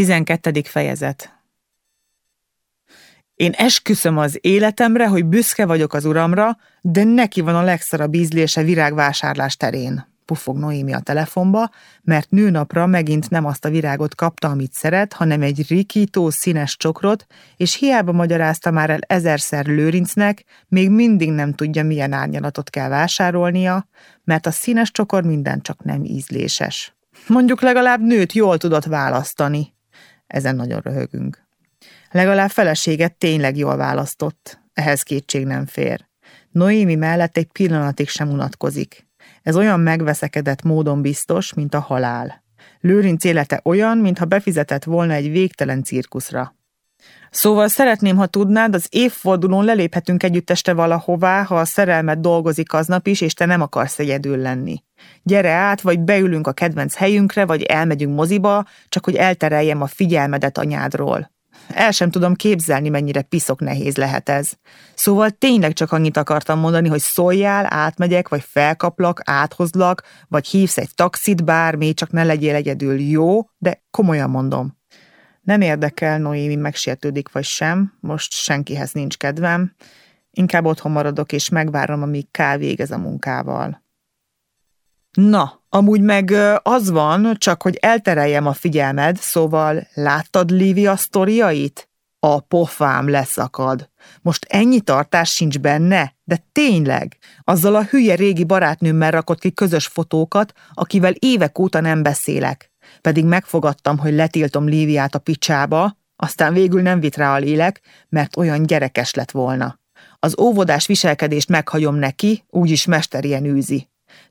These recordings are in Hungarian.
12. fejezet Én esküszöm az életemre, hogy büszke vagyok az uramra, de neki van a legszarabb ízlése virágvásárlás terén. Puffog Noémi a telefonba, mert nőnapra megint nem azt a virágot kapta, amit szeret, hanem egy rikító színes csokrot, és hiába magyarázta már el ezerszer Lőrincnek, még mindig nem tudja, milyen árnyalatot kell vásárolnia, mert a színes csokor minden csak nem ízléses. Mondjuk legalább nőt jól tudott választani. Ezen nagyon röhögünk. Legalább feleséget tényleg jól választott. Ehhez kétség nem fér. Noémi mellett egy pillanatig sem unatkozik. Ez olyan megveszekedett módon biztos, mint a halál. Lőrinc élete olyan, mintha befizetett volna egy végtelen cirkuszra. Szóval szeretném, ha tudnád, az évfordulón leléphetünk együtt este valahová, ha a szerelmet dolgozik aznap is, és te nem akarsz egyedül lenni. Gyere át, vagy beülünk a kedvenc helyünkre, vagy elmegyünk moziba, csak hogy eltereljem a figyelmedet anyádról. El sem tudom képzelni, mennyire piszok nehéz lehet ez. Szóval tényleg csak annyit akartam mondani, hogy szóljál, átmegyek, vagy felkaplak, áthozlak, vagy hívsz egy taxit, bármi, csak ne legyél egyedül, jó? De komolyan mondom. Nem érdekel, Noémi megsértődik vagy sem, most senkihez nincs kedvem. Inkább otthon maradok, és megvárom, amíg K végez a munkával. Na, amúgy meg az van, csak hogy eltereljem a figyelmed, szóval láttad Lívia sztoriait? A pofám leszakad. Most ennyi tartás sincs benne? De tényleg, azzal a hülye régi barátnőmmel rakott ki közös fotókat, akivel évek óta nem beszélek. Pedig megfogadtam, hogy letiltom Líviát a picsába, aztán végül nem vit rá a lélek, mert olyan gyerekes lett volna. Az óvodás viselkedést meghagyom neki, úgyis mesterien űzi.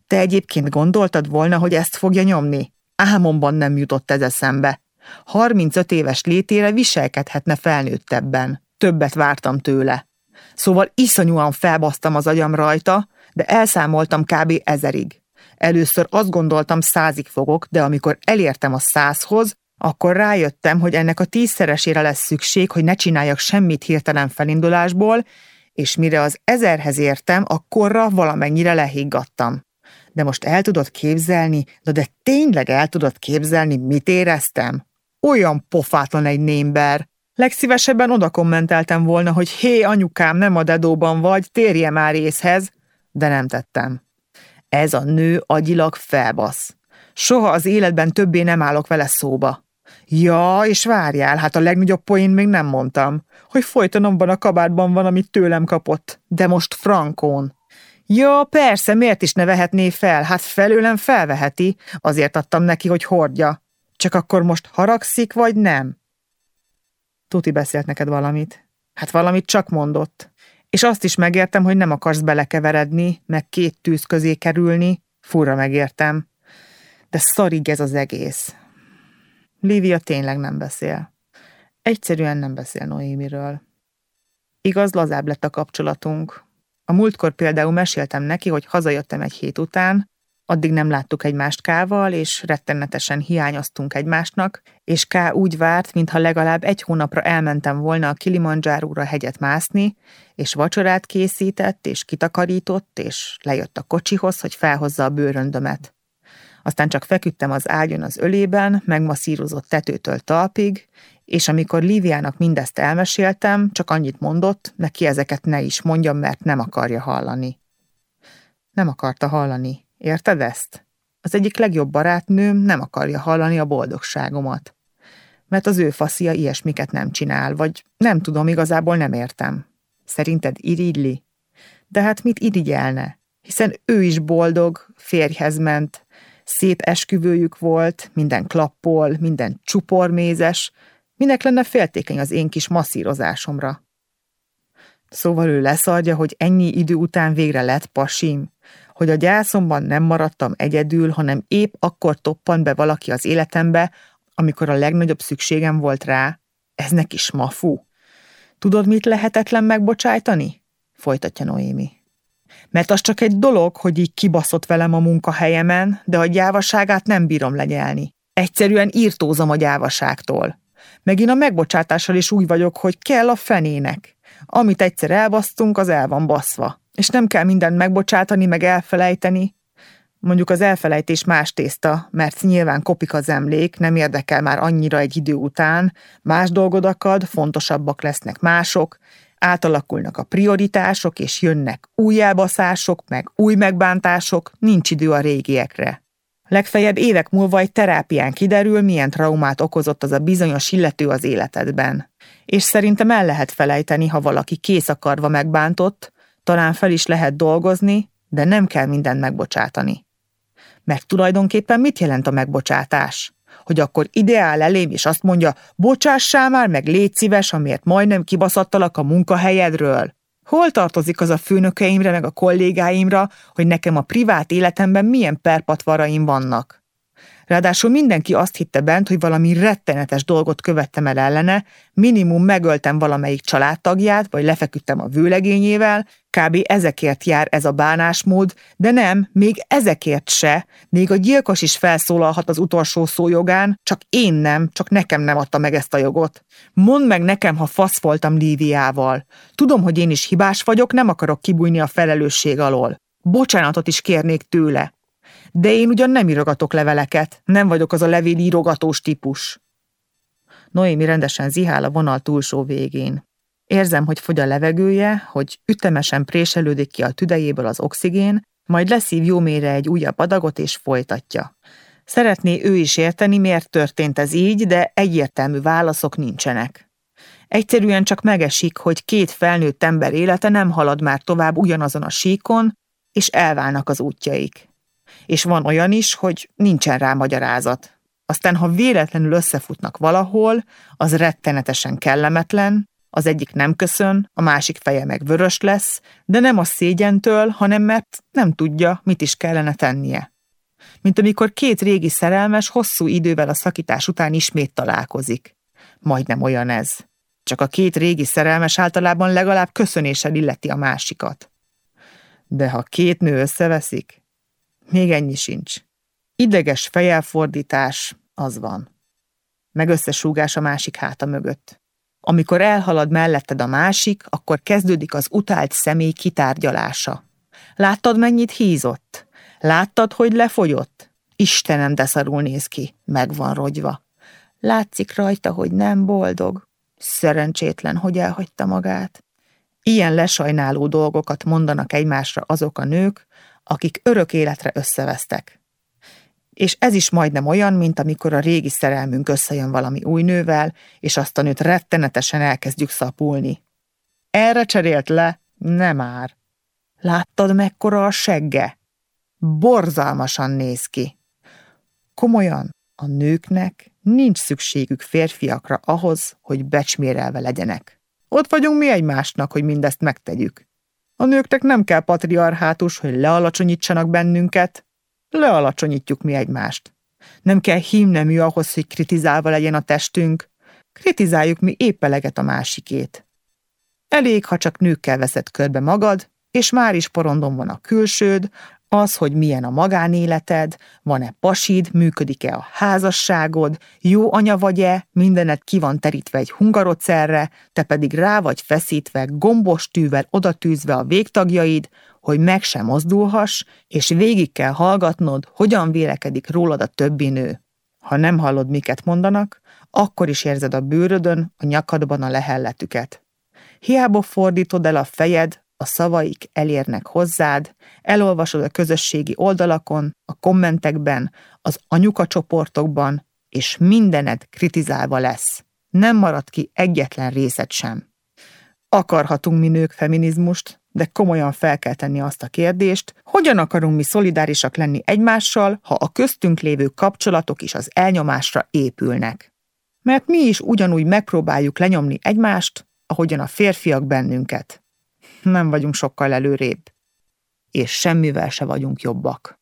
Te egyébként gondoltad volna, hogy ezt fogja nyomni? Álmomban nem jutott ez eszembe. 35 éves létére viselkedhetne felnőttebben. Többet vártam tőle. Szóval iszonyúan felbasztam az agyam rajta, de elszámoltam kb. ezerig. Először azt gondoltam százig fogok, de amikor elértem a százhoz, akkor rájöttem, hogy ennek a tízszeresére lesz szükség, hogy ne csináljak semmit hirtelen felindulásból, és mire az ezerhez értem, akkorra valamennyire lehiggadtam. De most el tudod képzelni, de, de tényleg el tudod képzelni, mit éreztem? Olyan pofátlan egy némber. Legszívesebben oda kommenteltem volna, hogy hé, anyukám, nem a dedóban vagy, térje már észhez, de nem tettem. Ez a nő agyilag felbasz. Soha az életben többé nem állok vele szóba. Ja, és várjál, hát a legnagyobb poén még nem mondtam, hogy folytonomban a kabátban van, amit tőlem kapott, de most frankón. Ja, persze, miért is ne vehetné fel? Hát felőlem felveheti, azért adtam neki, hogy hordja. Csak akkor most haragszik, vagy nem? Tuti beszélt neked valamit. Hát valamit csak mondott. És azt is megértem, hogy nem akarsz belekeveredni, meg két tűz közé kerülni. Fura megértem. De szarig ez az egész. Lívia tényleg nem beszél. Egyszerűen nem beszél Noémiről. Igaz, lazább lett a kapcsolatunk. A múltkor például meséltem neki, hogy hazajöttem egy hét után, addig nem láttuk egymást Kával, és rettenetesen hiányoztunk egymásnak, és K úgy várt, mintha legalább egy hónapra elmentem volna a Kilimanjáróra hegyet mászni, és vacsorát készített, és kitakarított, és lejött a kocsihoz, hogy felhozza a bőröndömet. Aztán csak feküdtem az ágyon az ölében, megmasszírozott tetőtől talpig, és amikor Líviának mindezt elmeséltem, csak annyit mondott, neki ezeket ne is mondjam, mert nem akarja hallani. Nem akarta hallani. Érted ezt? Az egyik legjobb barátnőm nem akarja hallani a boldogságomat. Mert az ő faszia ilyesmiket nem csinál, vagy nem tudom, igazából nem értem. Szerinted irigyli? De hát mit irigyelne? Hiszen ő is boldog, férjhez ment, szép esküvőjük volt, minden klappol, minden csupormézes, minek lenne féltékeny az én kis masszírozásomra. Szóval ő leszarja, hogy ennyi idő után végre lett pasim, hogy a gyászomban nem maradtam egyedül, hanem épp akkor toppant be valaki az életembe, amikor a legnagyobb szükségem volt rá. Ez neki smafú. Tudod, mit lehetetlen megbocsájtani? Folytatja Noémi. Mert az csak egy dolog, hogy így kibaszott velem a munkahelyemen, de a gyávaságát nem bírom lenyelni. Egyszerűen írtózom a gyávaságtól. Megint a megbocsátással is úgy vagyok, hogy kell a fenének. Amit egyszer elbasztunk, az el van baszva. És nem kell mindent megbocsátani, meg elfelejteni. Mondjuk az elfelejtés más tészta, mert nyilván kopik az emlék, nem érdekel már annyira egy idő után, más dolgod akad, fontosabbak lesznek mások, átalakulnak a prioritások, és jönnek új elbaszások, meg új megbántások, nincs idő a régiekre. Legfeljebb évek múlva egy terápián kiderül, milyen traumát okozott az a bizonyos illető az életedben. És szerintem el lehet felejteni, ha valaki kész akarva megbántott, talán fel is lehet dolgozni, de nem kell mindent megbocsátani. Mert tulajdonképpen mit jelent a megbocsátás? Hogy akkor ideál elém, és azt mondja, bocsássál már, meg légy szíves, amiért majdnem kibaszattalak a munkahelyedről. Hol tartozik az a főnökeimre, meg a kollégáimra, hogy nekem a privát életemben milyen perpatvaraim vannak? Ráadásul mindenki azt hitte bent, hogy valami rettenetes dolgot követtem el ellene, minimum megöltem valamelyik családtagját, vagy lefeküdtem a vőlegényével, kb. ezekért jár ez a bánásmód, de nem, még ezekért se, még a gyilkos is felszólalhat az utolsó szó jogán, csak én nem, csak nekem nem adta meg ezt a jogot. Mondd meg nekem, ha fasz voltam Líviával. Tudom, hogy én is hibás vagyok, nem akarok kibújni a felelősség alól. Bocsánatot is kérnék tőle. De én ugyan nem írogatok leveleket, nem vagyok az a levél típus. Noémi rendesen zihál a vonal túlsó végén. Érzem, hogy fogy a levegője, hogy ütemesen préselődik ki a tüdejéből az oxigén, majd leszív jó mélyre egy újabb adagot és folytatja. Szeretné ő is érteni, miért történt ez így, de egyértelmű válaszok nincsenek. Egyszerűen csak megesik, hogy két felnőtt ember élete nem halad már tovább ugyanazon a síkon, és elválnak az útjaik és van olyan is, hogy nincsen rá magyarázat. Aztán, ha véletlenül összefutnak valahol, az rettenetesen kellemetlen, az egyik nem köszön, a másik feje meg vörös lesz, de nem a szégyentől, hanem mert nem tudja, mit is kellene tennie. Mint amikor két régi szerelmes hosszú idővel a szakítás után ismét találkozik. Majdnem olyan ez. Csak a két régi szerelmes általában legalább köszönéssel illeti a másikat. De ha két nő összeveszik, még ennyi sincs. Ideges fejelfordítás, az van. Meg összesúgás a másik háta mögött. Amikor elhalad melletted a másik, akkor kezdődik az utált személy kitárgyalása. Láttad, mennyit hízott? Láttad, hogy lefogyott? Istenem, de szarul néz ki, meg van rogyva. Látszik rajta, hogy nem boldog. Szerencsétlen, hogy elhagyta magát. Ilyen lesajnáló dolgokat mondanak egymásra azok a nők, akik örök életre összevesztek. És ez is majdnem olyan, mint amikor a régi szerelmünk összejön valami új nővel, és azt a nőt rettenetesen elkezdjük szapulni. Erre cserélt le? Nem már. Láttad, mekkora a segge? Borzalmasan néz ki. Komolyan, a nőknek nincs szükségük férfiakra ahhoz, hogy becsmérelve legyenek. Ott vagyunk mi egymásnak, hogy mindezt megtegyük. A nőknek nem kell patriarhátus, hogy lealacsonyítsanak bennünket, lealacsonyítjuk mi egymást. Nem kell hímnemű ahhoz, hogy kritizálva legyen a testünk, kritizáljuk mi épp eleget a másikét. Elég, ha csak nőkkel veszed körbe magad, és már is porondon van a külsőd, az, hogy milyen a magánéleted, van-e pasid, működik-e a házasságod, jó anya vagy-e, mindened ki van terítve egy hungarocerre, te pedig rá vagy feszítve, gombos tűvel odatűzve a végtagjaid, hogy meg sem mozdulhass, és végig kell hallgatnod, hogyan vélekedik rólad a többi nő. Ha nem hallod, miket mondanak, akkor is érzed a bőrödön, a nyakadban a lehelletüket. Hiába fordítod el a fejed, a szavaik elérnek hozzád, elolvasod a közösségi oldalakon, a kommentekben, az anyuka csoportokban, és mindened kritizálva lesz. Nem marad ki egyetlen részet sem. Akarhatunk mi nők feminizmust, de komolyan fel kell tenni azt a kérdést, hogyan akarunk mi szolidárisak lenni egymással, ha a köztünk lévő kapcsolatok is az elnyomásra épülnek. Mert mi is ugyanúgy megpróbáljuk lenyomni egymást, ahogyan a férfiak bennünket nem vagyunk sokkal előrébb, és semmivel se vagyunk jobbak.